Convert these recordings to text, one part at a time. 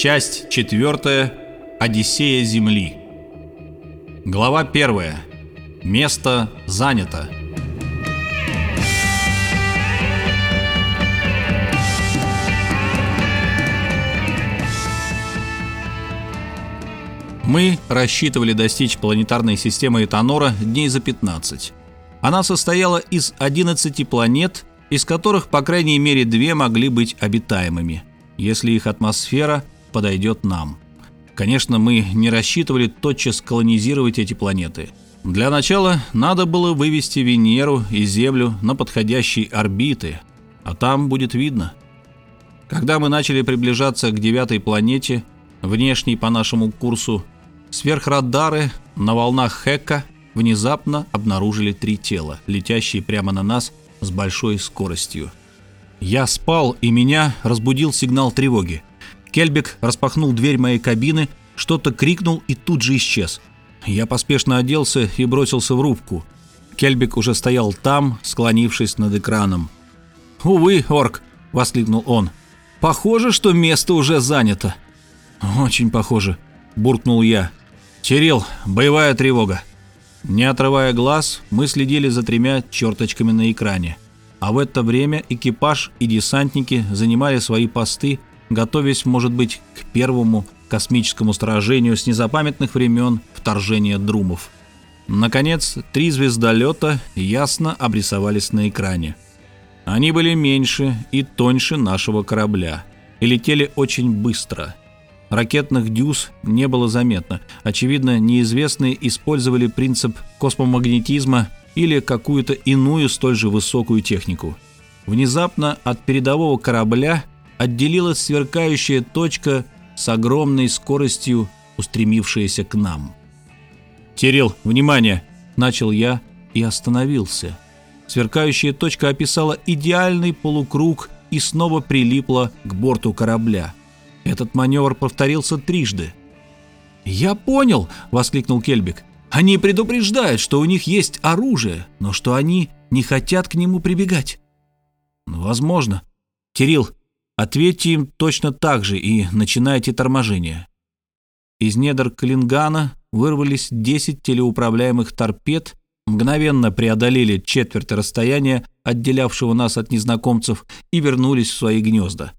Часть 4. Одиссея Земли. Глава 1. Место занято. Мы рассчитывали достичь планетарной системы Этанора дней за 15. Она состояла из 11 планет, из которых по крайней мере две могли быть обитаемыми, если их атмосфера подойдет нам. Конечно, мы не рассчитывали тотчас колонизировать эти планеты. Для начала надо было вывести Венеру и Землю на подходящие орбиты, а там будет видно. Когда мы начали приближаться к девятой планете, внешней по нашему курсу, Сверхрадары на волнах Хека внезапно обнаружили три тела, летящие прямо на нас с большой скоростью. Я спал, и меня разбудил сигнал тревоги. Кельбек распахнул дверь моей кабины, что-то крикнул и тут же исчез. Я поспешно оделся и бросился в рубку. Кельбек уже стоял там, склонившись над экраном. «Увы, орк!» — воскликнул он. «Похоже, что место уже занято». «Очень похоже», — буркнул я. «Кирилл, боевая тревога!» Не отрывая глаз, мы следили за тремя черточками на экране. А в это время экипаж и десантники занимали свои посты, готовясь, может быть, к первому космическому сражению с незапамятных времен вторжения друмов. Наконец, три звездолета ясно обрисовались на экране. Они были меньше и тоньше нашего корабля и летели очень быстро – Ракетных дюз не было заметно. Очевидно, неизвестные использовали принцип космомагнетизма или какую-то иную столь же высокую технику. Внезапно от передового корабля отделилась сверкающая точка с огромной скоростью, устремившаяся к нам. «Кирилл, внимание!» – начал я и остановился. Сверкающая точка описала идеальный полукруг и снова прилипла к борту корабля – этот маневр повторился трижды. «Я понял!» — воскликнул Кельбик. «Они предупреждают, что у них есть оружие, но что они не хотят к нему прибегать». «Возможно. Кирилл, ответьте им точно так же и начинайте торможение». Из недр Клингана вырвались 10 телеуправляемых торпед, мгновенно преодолели четверть расстояния, отделявшего нас от незнакомцев, и вернулись в свои гнезда.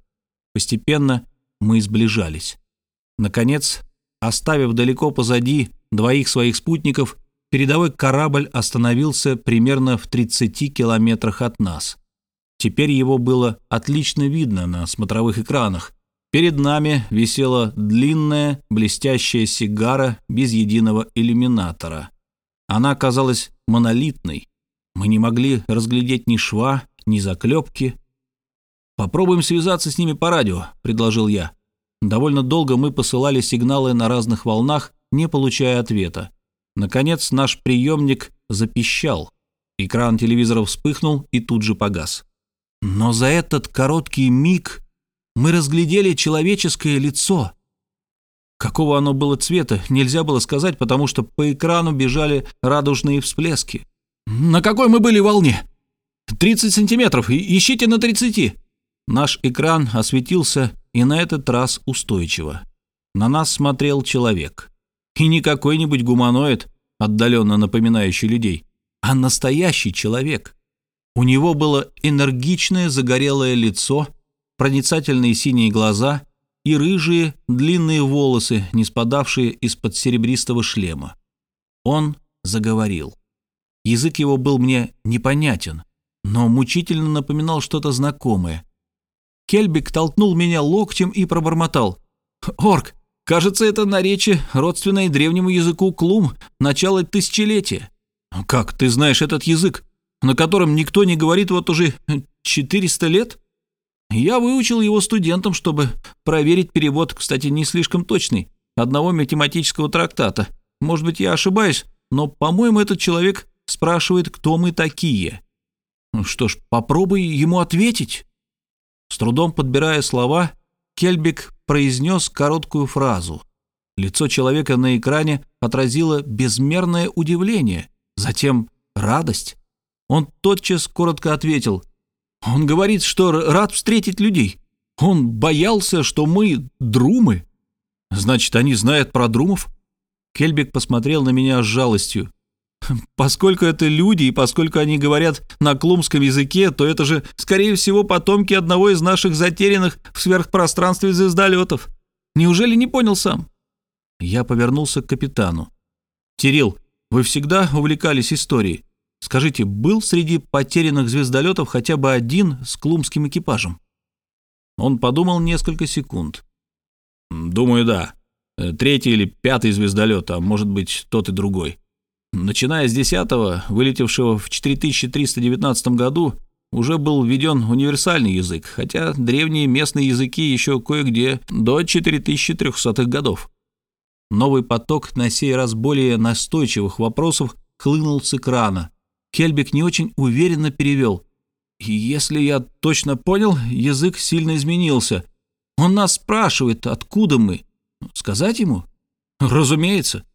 Постепенно мы сближались. Наконец, оставив далеко позади двоих своих спутников, передовой корабль остановился примерно в 30 километрах от нас. Теперь его было отлично видно на смотровых экранах. Перед нами висела длинная блестящая сигара без единого иллюминатора. Она казалась монолитной. Мы не могли разглядеть ни шва, ни заклепки, «Попробуем связаться с ними по радио», — предложил я. Довольно долго мы посылали сигналы на разных волнах, не получая ответа. Наконец наш приемник запищал. Экран телевизора вспыхнул и тут же погас. Но за этот короткий миг мы разглядели человеческое лицо. Какого оно было цвета, нельзя было сказать, потому что по экрану бежали радужные всплески. «На какой мы были волне?» «30 сантиметров, ищите на 30!» Наш экран осветился и на этот раз устойчиво. На нас смотрел человек. И не какой-нибудь гуманоид, отдаленно напоминающий людей, а настоящий человек. У него было энергичное загорелое лицо, проницательные синие глаза и рыжие длинные волосы, не спадавшие из-под серебристого шлема. Он заговорил. Язык его был мне непонятен, но мучительно напоминал что-то знакомое, Кельбик толкнул меня локтем и пробормотал. «Орк, кажется, это наречие, родственное древнему языку клум, начало тысячелетия». «Как ты знаешь этот язык, на котором никто не говорит вот уже 400 лет?» Я выучил его студентам, чтобы проверить перевод, кстати, не слишком точный, одного математического трактата. Может быть, я ошибаюсь, но, по-моему, этот человек спрашивает, кто мы такие. Что ж, попробуй ему ответить. С трудом подбирая слова, Кельбик произнес короткую фразу. Лицо человека на экране отразило безмерное удивление, затем радость. Он тотчас коротко ответил. «Он говорит, что рад встретить людей. Он боялся, что мы друмы, Значит, они знают про Друмов? Кельбик посмотрел на меня с жалостью. Поскольку это люди, и поскольку они говорят на клумском языке, то это же, скорее всего, потомки одного из наших затерянных в сверхпространстве звездолетов. Неужели не понял сам? Я повернулся к капитану. «Терил, вы всегда увлекались историей. Скажите, был среди потерянных звездолетов хотя бы один с клумским экипажем?» Он подумал несколько секунд. «Думаю, да. Э, третий или пятый звездолет, а может быть, тот и другой. Начиная с десятого, вылетевшего в 4319 году, уже был введен универсальный язык, хотя древние местные языки еще кое-где до 4300-х годов. Новый поток, на сей раз более настойчивых вопросов, хлынул с экрана. Кельбик не очень уверенно перевел. «Если я точно понял, язык сильно изменился. Он нас спрашивает, откуда мы. Сказать ему? Разумеется.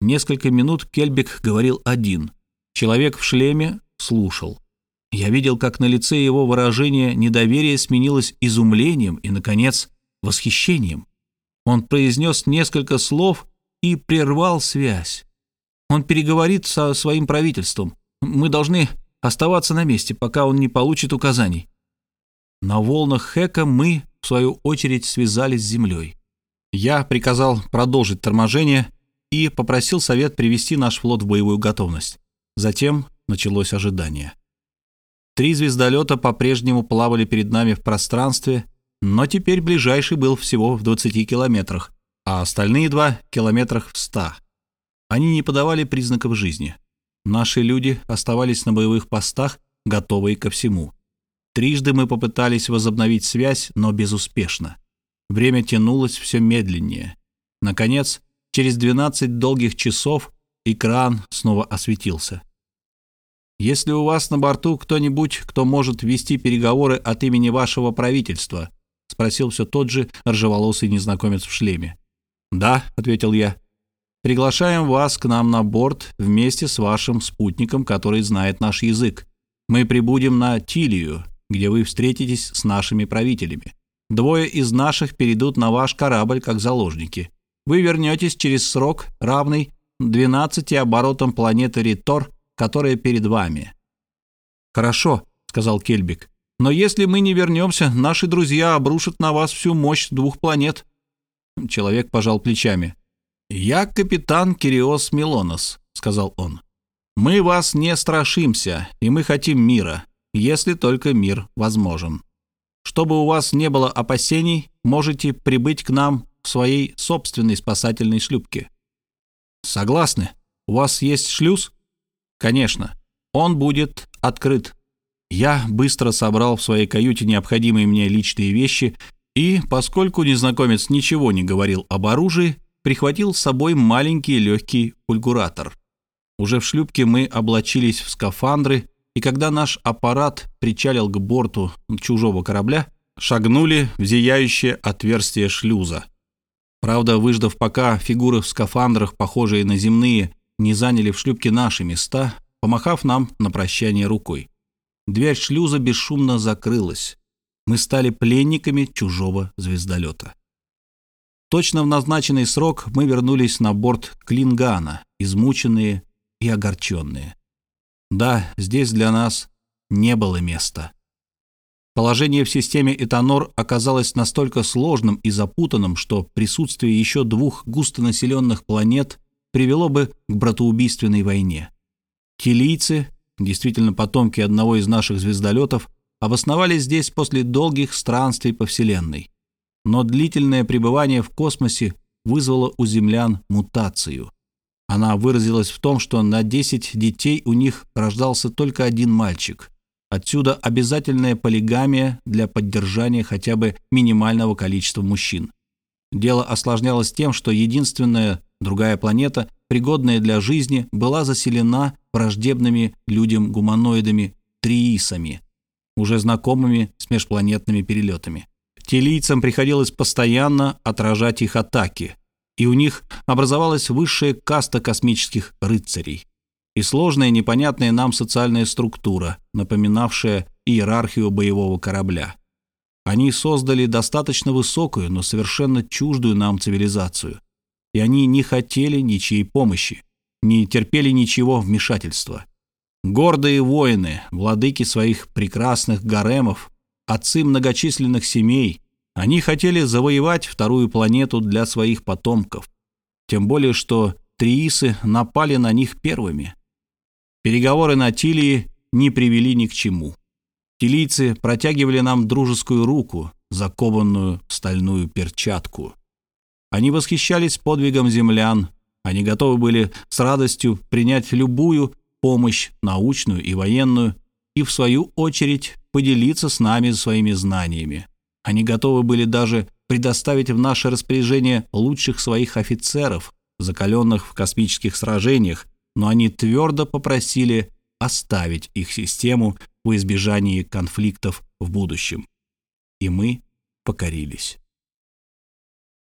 Несколько минут Кельбик говорил один. Человек в шлеме слушал. Я видел, как на лице его выражение недоверия сменилось изумлением и, наконец, восхищением. Он произнес несколько слов и прервал связь. Он переговорит со своим правительством. Мы должны оставаться на месте, пока он не получит указаний. На волнах Хека мы, в свою очередь, связались с землей. Я приказал продолжить торможение и попросил совет привести наш флот в боевую готовность. Затем началось ожидание. Три звездолета по-прежнему плавали перед нами в пространстве, но теперь ближайший был всего в 20 километрах, а остальные два — километрах в 100. Они не подавали признаков жизни. Наши люди оставались на боевых постах, готовые ко всему. Трижды мы попытались возобновить связь, но безуспешно. Время тянулось все медленнее. Наконец, через 12 долгих часов экран снова осветился. «Если у вас на борту кто-нибудь, кто может вести переговоры от имени вашего правительства?» — спросил все тот же ржеволосый незнакомец в шлеме. «Да», — ответил я. «Приглашаем вас к нам на борт вместе с вашим спутником, который знает наш язык. Мы прибудем на Тилию, где вы встретитесь с нашими правителями. Двое из наших перейдут на ваш корабль как заложники. Вы вернетесь через срок, равный 12 оборотам планеты Ритор, которая перед вами». «Хорошо», — сказал Кельбик. «Но если мы не вернемся, наши друзья обрушат на вас всю мощь двух планет». Человек пожал плечами. «Я капитан Кириос Милонос», — сказал он. «Мы вас не страшимся, и мы хотим мира, если только мир возможен». Чтобы у вас не было опасений, можете прибыть к нам в своей собственной спасательной шлюпке. Согласны? У вас есть шлюз? Конечно. Он будет открыт. Я быстро собрал в своей каюте необходимые мне личные вещи и, поскольку незнакомец ничего не говорил об оружии, прихватил с собой маленький легкий пульгуратор. Уже в шлюпке мы облачились в скафандры и когда наш аппарат причалил к борту чужого корабля, шагнули в зияющее отверстие шлюза. Правда, выждав пока фигуры в скафандрах, похожие на земные, не заняли в шлюпке наши места, помахав нам на прощание рукой. Дверь шлюза бесшумно закрылась. Мы стали пленниками чужого звездолета. Точно в назначенный срок мы вернулись на борт Клингана, измученные и огорченные. Да, здесь для нас не было места. Положение в системе Этанор оказалось настолько сложным и запутанным, что присутствие еще двух густонаселенных планет привело бы к братоубийственной войне. Килийцы, действительно потомки одного из наших звездолетов, обосновались здесь после долгих странствий по Вселенной. Но длительное пребывание в космосе вызвало у землян мутацию – она выразилась в том, что на 10 детей у них рождался только один мальчик. Отсюда обязательная полигамия для поддержания хотя бы минимального количества мужчин. Дело осложнялось тем, что единственная другая планета, пригодная для жизни, была заселена враждебными людям-гуманоидами триисами, уже знакомыми с межпланетными перелетами. Телийцам приходилось постоянно отражать их атаки – и у них образовалась высшая каста космических рыцарей и сложная непонятная нам социальная структура, напоминавшая иерархию боевого корабля. Они создали достаточно высокую, но совершенно чуждую нам цивилизацию. И они не хотели ничьей помощи, не терпели ничего вмешательства. Гордые воины, владыки своих прекрасных гаремов, отцы многочисленных семей, они хотели завоевать вторую планету для своих потомков. Тем более, что триисы напали на них первыми. Переговоры на Тилии не привели ни к чему. Тилийцы протягивали нам дружескую руку, закованную в стальную перчатку. Они восхищались подвигом землян, они готовы были с радостью принять любую помощь, научную и военную, и, в свою очередь, поделиться с нами своими знаниями. Они готовы были даже предоставить в наше распоряжение лучших своих офицеров, закаленных в космических сражениях, но они твердо попросили оставить их систему в избежании конфликтов в будущем. И мы покорились.